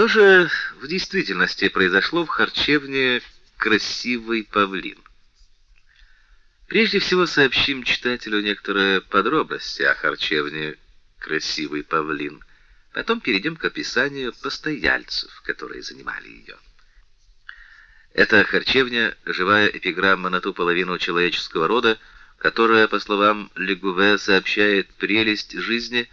Что же в действительности произошло в харчевне «Красивый павлин»? Прежде всего сообщим читателю некоторые подробности о харчевне «Красивый павлин». Потом перейдем к описанию постояльцев, которые занимали ее. Эта харчевня — живая эпиграмма на ту половину человеческого рода, которая, по словам Легуве, сообщает прелесть жизни,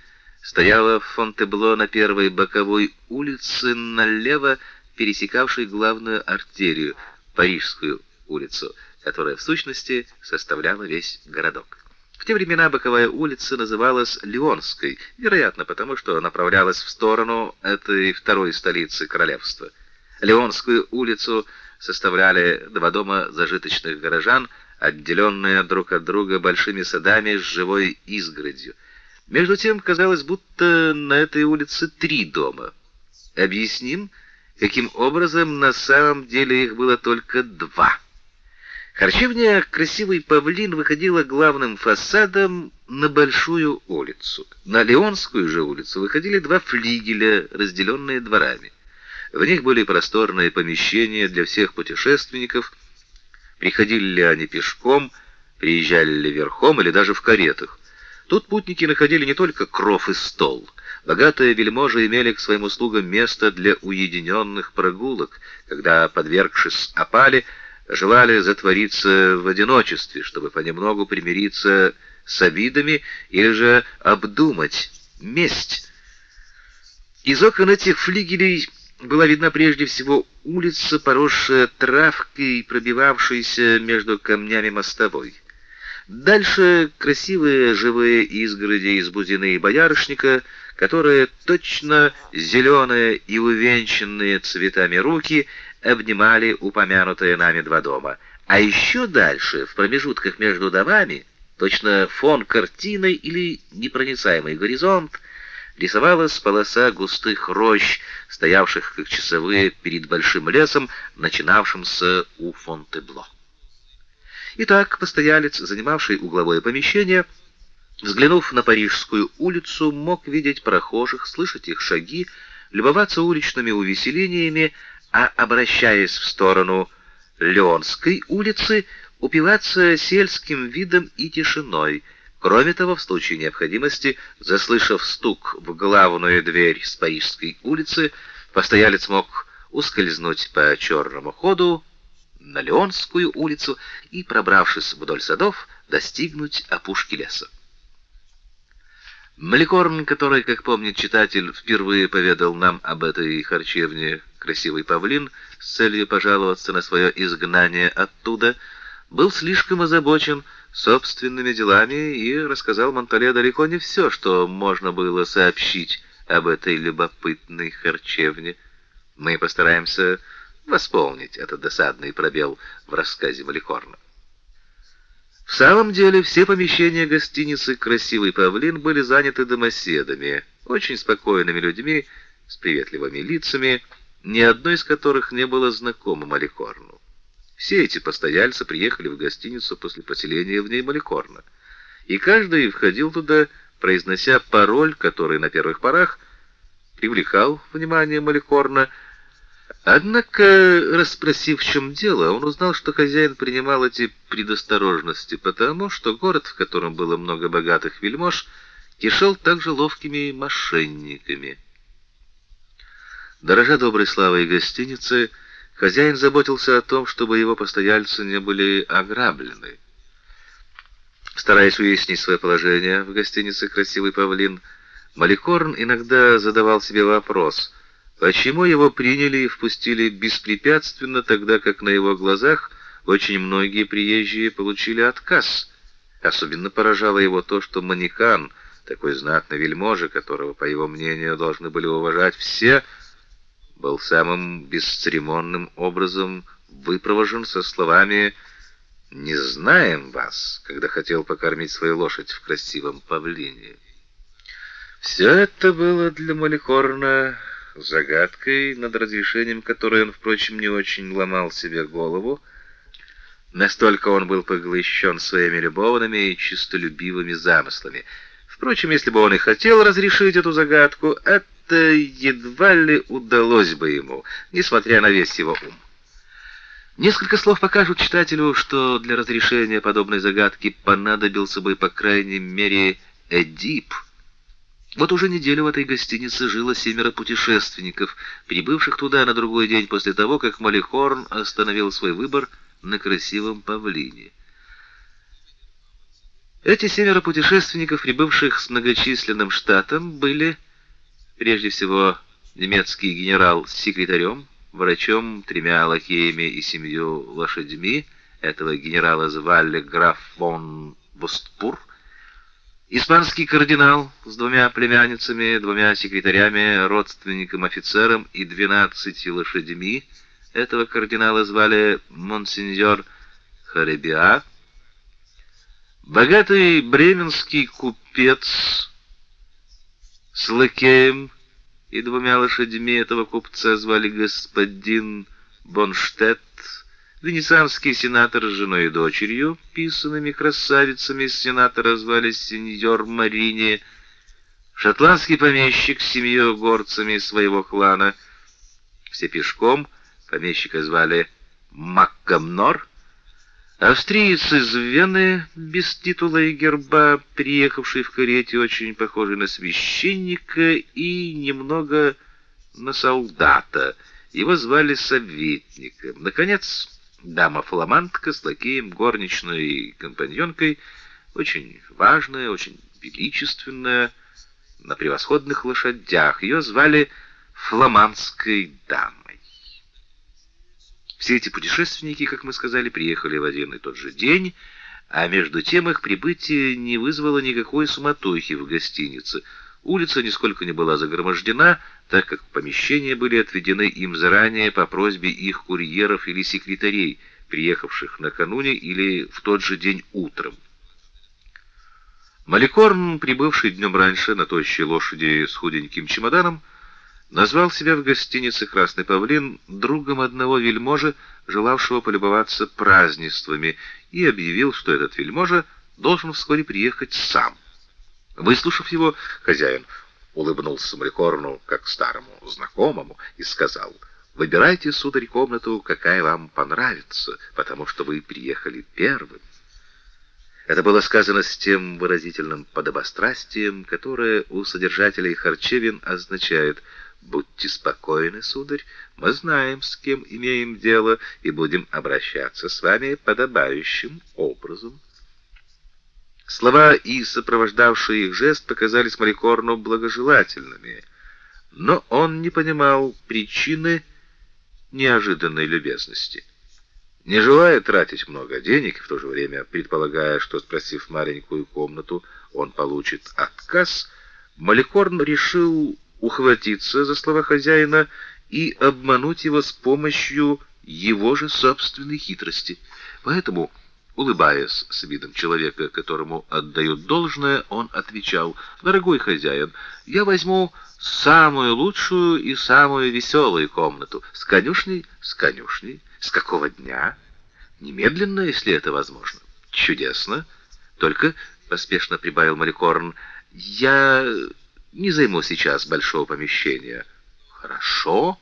стояла в Фонтебло на первой боковой улице налево, пересекавшей главную артерию, Парижскую улицу, которая в сущности составляла весь городок. В те времена боковая улица называлась Лионской, вероятно, потому что направлялась в сторону этой второй столицы королевства. Лионскую улицу составляли два дома зажиточных горожан, отделенные друг от друга большими садами с живой изгородью. Между тем, казалось, будто на этой улице три дома. Объясним, каким образом на самом деле их было только два. Харчевня «Красивый павлин» выходила главным фасадом на большую улицу. На Леонскую же улицу выходили два флигеля, разделенные дворами. В них были просторные помещения для всех путешественников. Приходили ли они пешком, приезжали ли верхом или даже в каретах. Тут путники находили не только кров и стол. Богатые вельможи имели к своим услугам место для уединенных прогулок, когда, подвергшись опале, желали затвориться в одиночестве, чтобы понемногу примириться с обидами или же обдумать месть. Из окон этих флигелей была видна прежде всего улица, поросшая травкой, пробивавшаяся между камнями мостовой. Дальше красивые живые изгороди из бузины и боярышника, которые точно зеленые и увенчанные цветами руки обнимали упомянутые нами два дома. А еще дальше, в промежутках между домами, точно фон картины или непроницаемый горизонт, рисовалась полоса густых рощ, стоявших как часовые перед большим лесом, начинавшимся у Фонтебло. Итак, постоялец, занимавший угловое помещение, взглянув на Парижскую улицу, мог видеть прохожих, слышать их шаги, любоваться уличными увеселениями, а обращаясь в сторону Леонской улицы, упиваться сельским видом и тишиной — Кроме того, в случае необходимости, заслышав стук в главную дверь с Парижской улицы, постоялец мог ускользнуть по черному ходу на Леонскую улицу и, пробравшись вдоль садов, достигнуть опушки леса. Маликорн, который, как помнит читатель, впервые поведал нам об этой харчевне «Красивый павлин» с целью пожаловаться на свое изгнание оттуда, был слишком озабочен собственными делами и рассказал Монтале далеко не все, что можно было сообщить об этой любопытной харчевне. Мы постараемся восполнить этот досадный пробел в рассказе Маликорна. В самом деле, все помещения гостиницы «Красивый павлин» были заняты домоседами, очень спокойными людьми, с приветливыми лицами, ни одной из которых не было знакомо Маликорну. Все эти постояльцы приехали в гостиницу после поселения в ней Маликорна, и каждый входил туда, произнося пароль, который на первых порах привлекал внимание Маликорна. Однако, расспросив, в чем дело, он узнал, что хозяин принимал эти предосторожности, потому что город, в котором было много богатых вельмож, кишел также ловкими мошенниками. Дорожа доброй славой гостиницы, Хозяин заботился о том, чтобы его постояльцы не были ограблены. Стараясь уяснить свое положение в гостинице «Красивый павлин», Маликорн иногда задавал себе вопрос, почему его приняли и впустили беспрепятственно, тогда как на его глазах очень многие приезжие получили отказ. Особенно поражало его то, что Манекан, такой знатный вельможа, которого, по его мнению, должны были уважать все, был самым бесцеремонным образом выпровожен со словами «Не знаем вас», когда хотел покормить свою лошадь в красивом павлине. Все это было для Малихорна загадкой, над разрешением которой он, впрочем, не очень ломал себе голову. Настолько он был поглощен своими любовными и чистолюбивыми замыслами. Впрочем, если бы он и хотел разрешить эту загадку, это едва ли удалось бы ему, несмотря на весь его ум. Несколько слов покажут читателю, что для разрешения подобной загадки понадобился бы по крайней мере Эдип. Вот уже неделю в этой гостинице жило семеро путешественников, прибывших туда на другой день после того, как Малихорн остановил свой выбор на красивом павлине. Эти семеро путешественников, прибывших с многочисленным штатом, были прежде всего немецкий генерал с секретарем, врачом, тремя лакеями и семью лошадьми. Этого генерала звали граф фон Бустпур. Испанский кардинал с двумя племянницами, двумя секретарями, родственником, офицером и двенадцатью лошадьми. Этого кардинала звали монсеньор Харебиа. Богатый бременский купец с лакеем и двумя лошадьми этого купца звали господин Бонштедт, венецианский сенатор с женой и дочерью, писанными красавицами сенатора звали сеньор Марини, шотландский помещик с семью горцами своего клана, все пешком, помещика звали Маккамнор, Австриец из Вены, без титула и герба, приехавший в карете, очень похожий на священника и немного на солдата. Его звали советником. Наконец, дама-фламандка с лакеем, горничной и компаньонкой, очень важная, очень величественная, на превосходных лошадях. Ее звали фламандской дамой. Все эти путешественники, как мы сказали, приехали в один и тот же день, а между тем их прибытие не вызвало никакой суматохи в гостинице. Улица нисколько не была загромождена, так как помещения были отведены им заранее по просьбе их курьеров или секретарей, приехавших накануне или в тот же день утром. Маликорн, прибывший днем раньше на тощей лошади с худеньким чемоданом, назвал себя в гостинице «Красный павлин» другом одного вельможи, желавшего полюбоваться празднествами, и объявил, что этот вельможа должен вскоре приехать сам. Выслушав его, хозяин улыбнулся Мрикорну как старому знакомому и сказал: "Выбирайте, сударь, комнату, какая вам понравится, потому что вы приехали первым". Это было сказано с тем выразительным подобострастием, которое у содержателей харчевин означает: Будьте спокойны, сударь, мы знаем, с кем имеем дело, и будем обращаться с вами подобающим образом. Слова и сопровождавший их жест показались Маликорну благожелательными, но он не понимал причины неожиданной любезности. Не желая тратить много денег, в то же время предполагая, что спросив маленькую комнату, он получит отказ, Маликорн решил ухватиться за слова хозяина и обмануть его с помощью его же собственной хитрости. Поэтому, улыбаясь с видом человека, которому отдают должное, он отвечал: "Дорогой хозяин, я возьму самую лучшую и самую веселую комнату. С конюшней, с конюшней. С какого дня? Немедленно, если это возможно. Чудесно. Только поспешно прибавил Маликорн: "Я не займу сейчас большого помещения. Хорошо,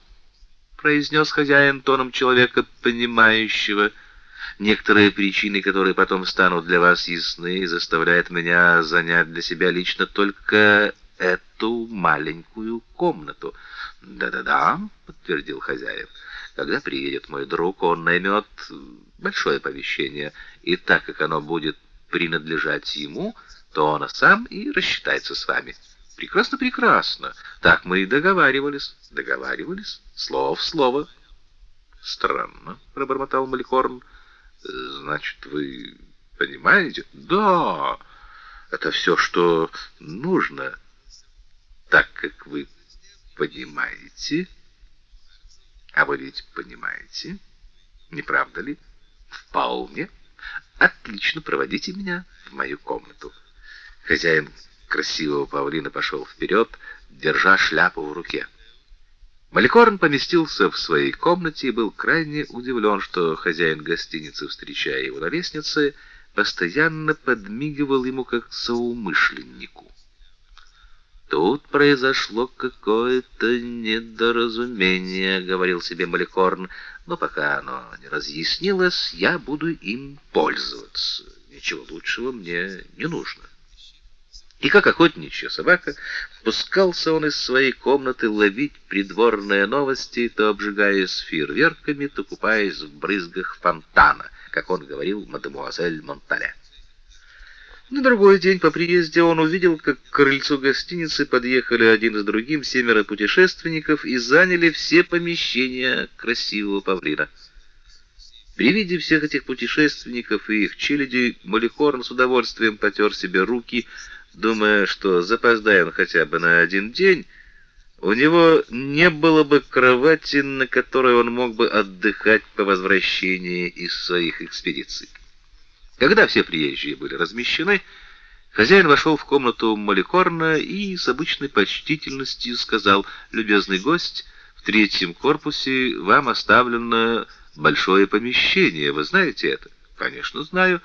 произнес хозяин тоном человека понимающего. Некоторые причины, которые потом станут для вас ясны, заставляют меня занять для себя лично только эту маленькую комнату. Да-да-да, подтвердил хозяин. Когда приедет мой друг, он наймет большое помещение, и так как оно будет принадлежать ему, то он сам и рассчитается с вами. Прекрасно, прекрасно. Так мы и договаривались. Договаривались слово в слово. Странно, пробормотал Маликорн. Значит, вы понимаете? Да. Это все, что нужно. Так как вы понимаете, а вы ведь понимаете, не правда ли? Вполне. Отлично, проводите меня в мою комнату. Хозяин красивого павлина пошел вперед, держа шляпу в руке. Маликорн поместился в своей комнате и был крайне удивлен, что хозяин гостиницы, встречая его на лестнице, постоянно подмигивал ему как соумышленнику. Тут произошло какое-то недоразумение, говорил себе Маликорн, но пока оно не разъяснилось, я буду им пользоваться. Ничего лучшего мне не нужно. И как охотничья собака, пускался он из своей комнаты ловить придворные новости, то обжигаясь фейерверками, то купаясь в брызгах фонтана, как он говорил мадемуазель Монтале. На другой день по приезде он увидел, как к крыльцу гостиницы подъехали один с другим семеро путешественников и заняли все помещения красивого павлина. При виде всех этих путешественников и их челяди Маликорн с удовольствием потер себе руки, думая, что запоздая он хотя бы на один день, у него не было бы кровати, на которой он мог бы отдыхать по возвращении из своих экспедиций. Когда все приезжие были размещены, хозяин вошел в комнату Маликорна и с обычной почтительностью сказал: "Любезный гость, в третьем корпусе вам оставлено большое помещение. Вы знаете это?" "Конечно, знаю.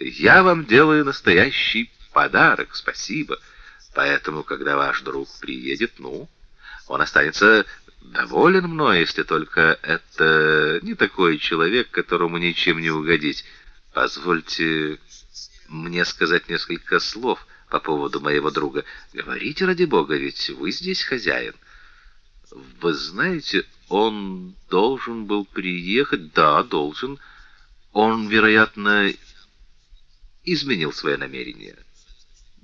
Я вам делаю настоящий подарок, спасибо. Поэтому, когда ваш друг приедет, ну, он останется доволен мной, если только это не такой человек, которому ничем не угодить. Позвольте мне сказать несколько слов по поводу моего друга. Говорите ради бога, ведь вы здесь хозяин. Вы знаете, он должен был приехать. Да, должен. Он, вероятно, изменил свое намерение.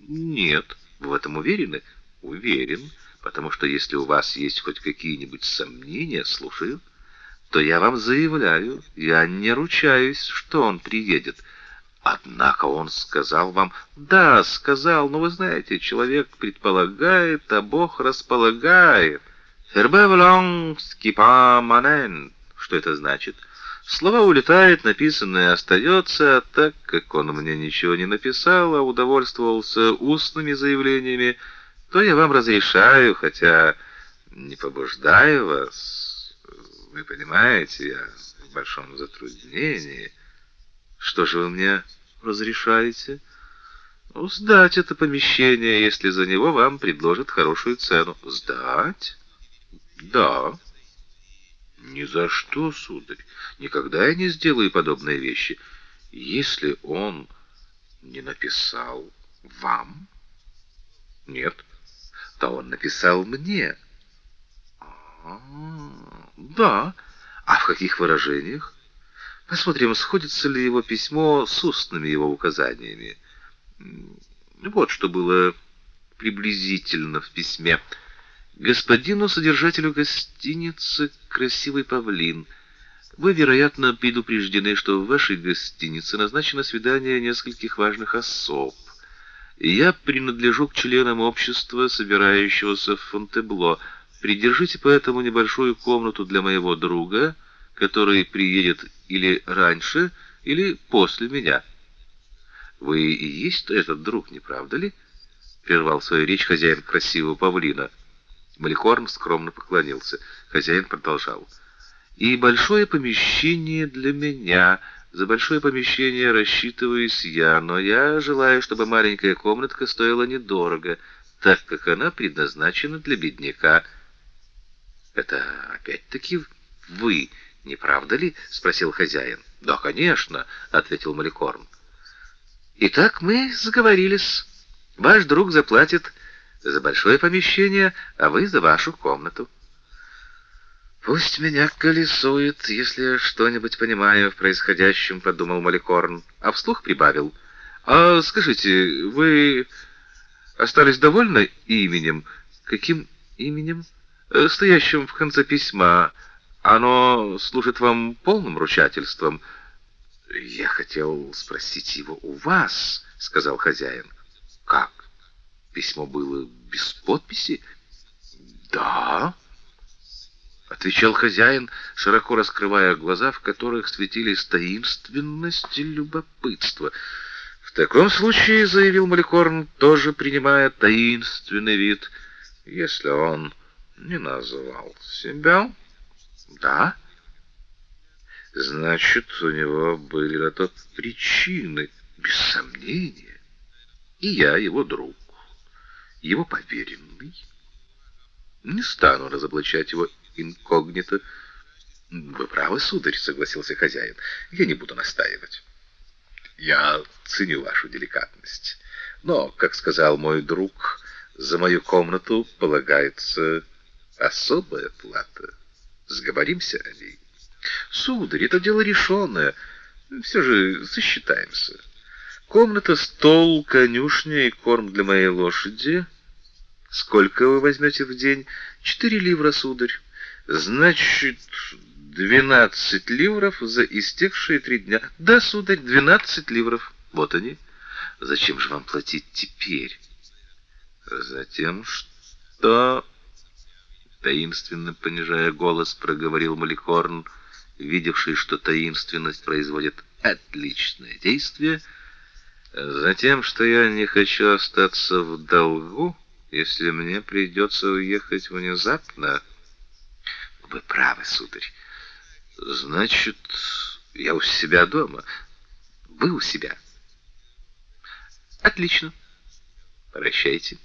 Нет, в этом уверены? Уверен, потому что если у вас есть хоть какие-нибудь сомнения, слушаю то я вам заявляю, я не ручаюсь, что он приедет. Однако он сказал вам: "Да, сказал, но вы знаете, человек предполагает, а Бог располагает". Фербевлон скипаманен. Что это значит? Слова улетают, написанное остается, а так как он мне ничего не написал, а удовольствовался устными заявлениями, то я вам разрешаю, хотя не побуждаю вас вы понимаете, я в большом затруднении. Что же вы мне разрешаете? Ну, сдать это помещение, если за него вам предложат хорошую цену. Сдать? Да. Ни за что, сударь. Никогда я не сделаю подобные вещи. Если он не написал вам? Нет. То он написал мне. А-а-а. Да. А в каких выражениях? Посмотрим, сходится ли его письмо с устными его указаниями. Вот что было приблизительно в письме. Господину содержателю гостиницы Красивый павлин. Вы, вероятно, предупреждены, что в вашей гостинице назначено свидание нескольких важных особ. Я принадлежу к членам общества, собирающегося в Фонтебло. Придержите поэтому небольшую комнату для моего друга, который приедет или раньше, или после меня. Вы и есть этот друг, не правда ли? прервал свою речь хозяин красивого павлина. Маликорн скромно поклонился. Хозяин продолжал: "И большое помещение для меня. За большое помещение рассчитываюсь я, но я желаю, чтобы маленькая комнатка стоила недорого, так как она предназначена для бедняка". Это опять-таки вы, не правда ли? спросил хозяин. Да, конечно, ответил Маликорн. Итак, мы сговорились. Ваш друг заплатит за большое помещение, а вы за вашу комнату. Пусть меня колесует, если что-нибудь понимаю в происходящем, подумал Маликорн, а вслух прибавил: "А скажите, вы остались довольны именем? Каким именем?" Э, стоящим в конце письма. Оно служит вам полным ручательством. Я хотел спросить его у вас, сказал хозяин. Письмо было без подписи? Да, отвечал хозяин, широко раскрывая глаза, в которых светились таинственность и любопытство. В таком случае, заявил Маликорн, тоже принимая таинственный вид, если он не назвал себя? Да. Значит, у него были на то причины, без сомнения. И я его друг. Его поверенный. Не стану разоблачать его инкогнито. Вы правы, сударь, согласился хозяин. Я не буду настаивать. Я ценю вашу деликатность. Но, как сказал мой друг, за мою комнату полагается особая плата. Сговоримся о ней. Сударь, это дело решенное. Все же сосчитаемся. Комната, стол, конюшня и корм для моей лошади. Сколько вы возьмете в день? Четыре ливра, сударь. Значит, двенадцать ливров за истекшие три дня. Да, сударь, двенадцать ливров. Вот они. Зачем же вам платить теперь? Затем, что таинственно понижая голос, проговорил Маликорн, видевший, что таинственность производит отличное действие, затем, что я не хочу остаться в долгу, если мне придется уехать внезапно. Вы правы, сударь. Значит, я у себя дома. Вы у себя. Отлично. Прощайте.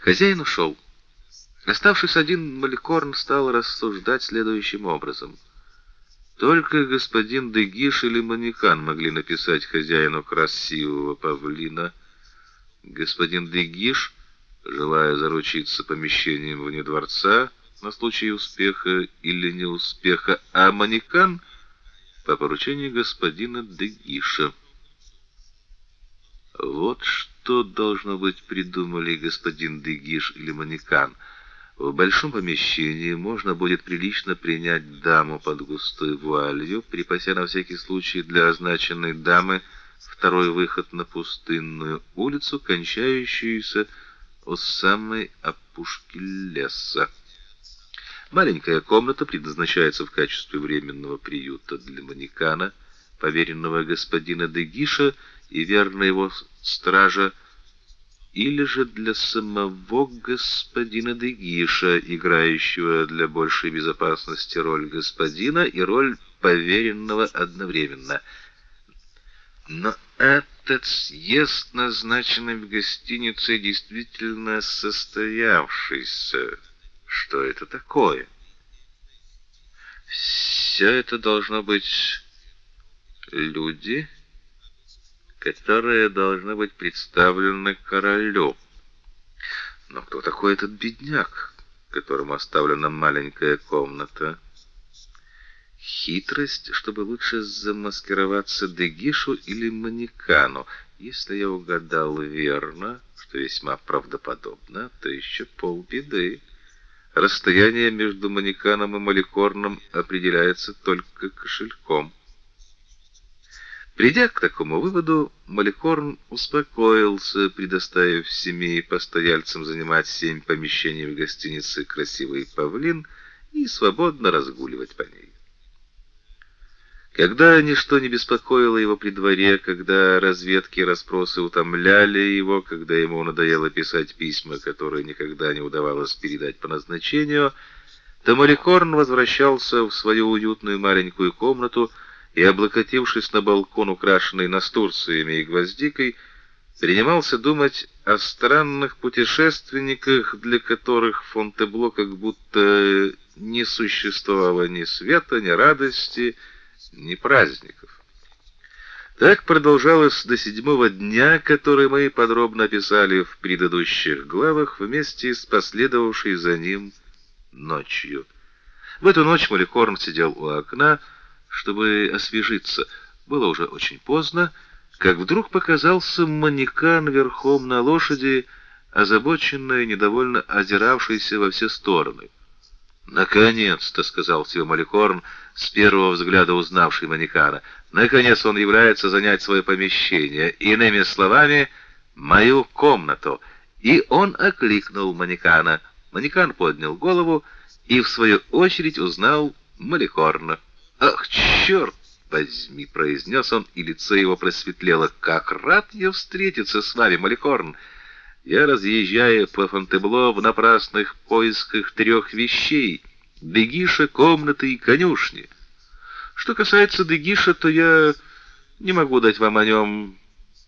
Хозяин ушел. Оставшись один, Маликорн стал рассуждать следующим образом. Только господин Дегиш или Манекан могли написать хозяину красивого павлина. Господин Дегиш, желая заручиться помещением вне дворца на случай успеха или неуспеха, а Манекан по поручению господина Дегиша. Вот что должно быть придумали господин Дегиш или Манекан — в большом помещении можно будет прилично принять даму под густой вуалью, припася на всякий случай для означенной дамы второй выход на пустынную улицу, кончающуюся у самой опушки леса. Маленькая комната предназначается в качестве временного приюта для манекана, поверенного господина Дегиша и верного его стража или же для самого господина Дегиша, играющего для большей безопасности роль господина и роль поверенного одновременно. Но этот съезд, назначенный в гостинице, действительно состоявшийся. Что это такое? Все это должно быть люди которые должны быть представлены королю. Но кто такой этот бедняк, которому оставлена маленькая комната? Хитрость, чтобы лучше замаскироваться Дегишу или Манекану. Если я угадал верно, что весьма правдоподобно, то еще полбеды. Расстояние между Манеканом и Маликорном определяется только кошельком. Придя к такому выводу, Маликорн успокоился, предоставив семи постояльцам занимать семь помещений в гостинице «Красивый павлин» и свободно разгуливать по ней. Когда ничто не беспокоило его при дворе, когда разведки и расспросы утомляли его, когда ему надоело писать письма, которые никогда не удавалось передать по назначению, то Маликорн возвращался в свою уютную маленькую комнату, и, облокотившись на балкон, украшенный настурциями и гвоздикой, принимался думать о странных путешественниках, для которых Фонтебло как будто не существовало ни света, ни радости, ни праздников. Так продолжалось до седьмого дня, который мы подробно описали в предыдущих главах вместе с последовавшей за ним ночью. В эту ночь Маликорн сидел у окна, чтобы освежиться. Было уже очень поздно, как вдруг показался манекан верхом на лошади, озабоченный и недовольно озиравшийся во все стороны. «Наконец-то!» — сказал себе Маликорн, с первого взгляда узнавший манекана. «Наконец он является занять свое помещение, иными словами, мою комнату». И он окликнул манекана. Манекан поднял голову и, в свою очередь, узнал Маликорна. «Ах, черт возьми!» — произнес он, и лицо его просветлело. «Как рад я встретиться с вами, Маликорн! Я разъезжаю по Фонтебло в напрасных поисках трех вещей — Дегиша, комнаты и конюшни. Что касается Дегиша, то я не могу дать вам о нем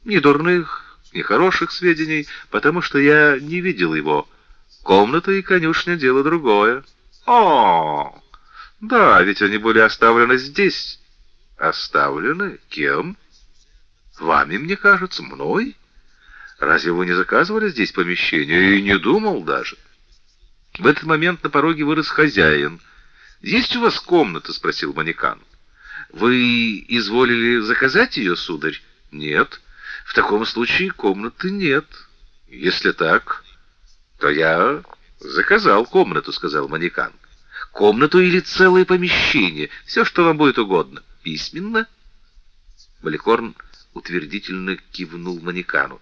ни дурных, нехороших сведений, потому что я не видел его. Комната и конюшня — дело другое. О, да, ведь они были оставлены здесь. Оставлены? Кем? Вами, мне кажется, мной? Разве вы не заказывали здесь помещение? И не думал даже. В этот момент на пороге вырос хозяин. «Есть у вас комната?» — спросил манекан. «Вы изволили заказать ее, сударь?» «Нет. В таком случае комнаты нет. Если так, то я заказал комнату», — сказал манекан. «Комнату или целое помещение, все, что вам будет угодно. Письменно?» Маликорн утвердительно кивнул манекану.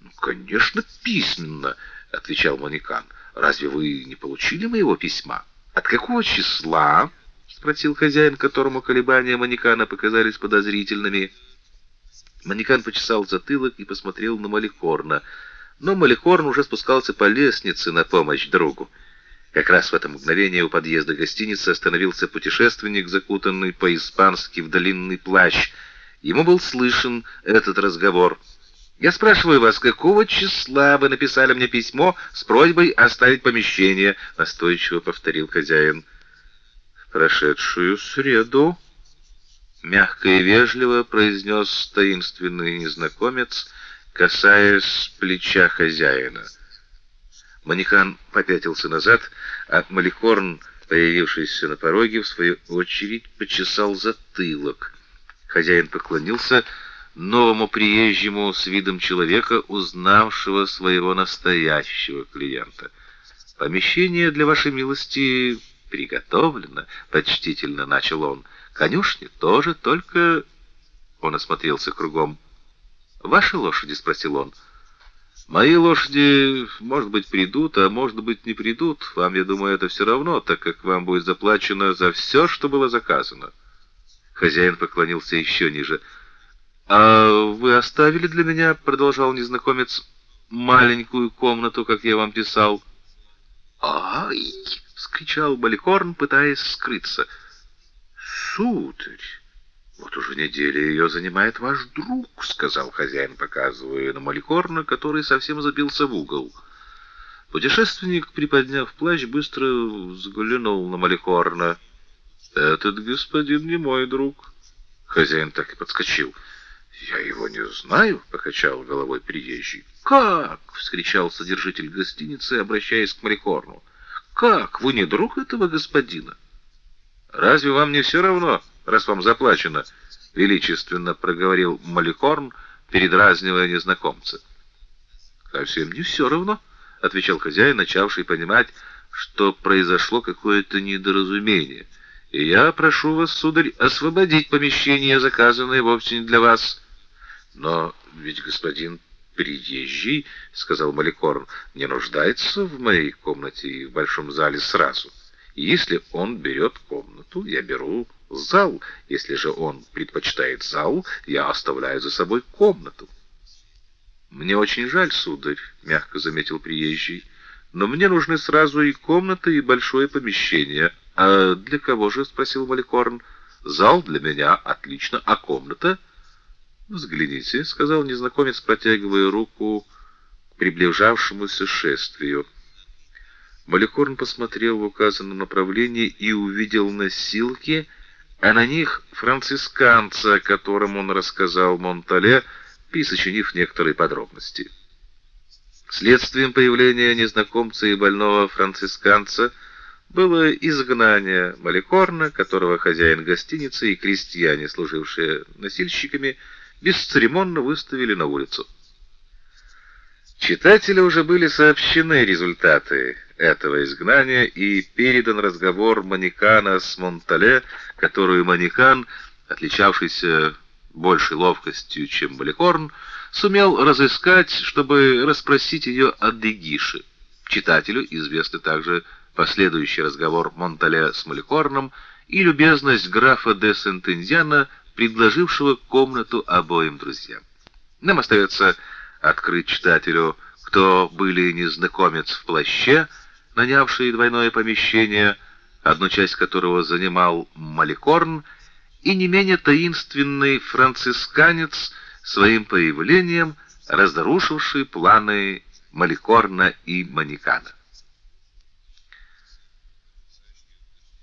«Ну, конечно, письменно», — отвечал манекан. «Разве вы не получили моего письма?» «От какого числа?» — спросил хозяин, которому колебания манекана показались подозрительными. Манекан почесал затылок и посмотрел на Маликорна. Но Маликорн уже спускался по лестнице на помощь другу. Как раз в это мгновение у подъезда гостиницы остановился путешественник, закутанный по-испански в длинный плащ. Ему был слышен этот разговор. «Я спрашиваю вас, какого числа вы написали мне письмо с просьбой оставить помещение?» — настойчиво повторил хозяин. «В прошедшую среду», — мягко и вежливо произнес таинственный незнакомец, касаясь плеча хозяина. Манихан попятился назад, а Малихорн, появившийся на пороге, в свою очередь почесал затылок. Хозяин поклонился, — новому приезжему с видом человека, узнавшего своего настоящего клиента. «Помещение для вашей милости приготовлено», — почтительно начал он. «Конюшни тоже, только...» Он осмотрелся кругом. «Ваши лошади?» — спросил он. «Мои лошади, может быть, придут, а может быть, не придут. Вам, я думаю, это все равно, так как вам будет заплачено за все, что было заказано». Хозяин поклонился еще ниже. «А вы оставили для меня, — продолжал незнакомец, — маленькую комнату, как я вам писал?» «Ай!» — вскричал Баликорн, пытаясь скрыться. «Сударь, вот уже неделя ее занимает ваш друг», — сказал хозяин, показывая на Маликорна, который совсем забился в угол. Путешественник, приподняв плащ, быстро взглянул на Маликорна. «Этот господин не мой друг». Хозяин так и подскочил. «Я его не знаю», — покачал головой приезжий. «Как?» — вскричал содержитель гостиницы, обращаясь к Марихорну. «Как? Вы не друг этого господина?» «Разве вам не все равно, раз вам заплачено?» — величественно проговорил Малихорн, передразнивая незнакомца. «Совсем не все равно», — отвечал хозяин, начавший понимать, что произошло какое-то недоразумение. «И я прошу вас, сударь, освободить помещение, заказанное вовсе не для вас». Но ведь господин приезжий, сказал Маликорн, не нуждается в моей комнате и в большом зале сразу. И если он берет комнату, я беру зал. Если же он предпочитает зал, я оставляю за собой комнату. Мне очень жаль, сударь, мягко заметил приезжий, но мне нужны сразу и комната, и большое помещение. А для кого же, спросил Маликорн. Зал для меня отлично, а комната — «Взгляните», — сказал незнакомец, протягивая руку к приближавшемуся шествию. Маликорн посмотрел в указанном направлении и увидел носилки, а на них францисканца, о котором он рассказал Монтале, присочинив некоторые подробности. Следствием появления незнакомца и больного францисканца было изгнание Маликорна, которого хозяин гостиницы и крестьяне, служившие носильщиками, бесцеремонно выставили на улицу. Читателю уже были сообщены результаты этого изгнания и передан разговор Манекана с Монтале, которую Манекан, отличавшийся большей ловкостью, чем Баликорн, сумел разыскать, чтобы расспросить ее о Дегише. Читателю известны также последующий разговор Монтале с Маликорном и любезность графа де Сентензиана предложившего комнату обоим друзьям. Нам остается открыть читателю, кто были незнакомец в плаще, нанявший двойное помещение, одну часть которого занимал Маликорн, и не менее таинственный францисканец своим появлением, разрушивший планы Маликорна и Манекана.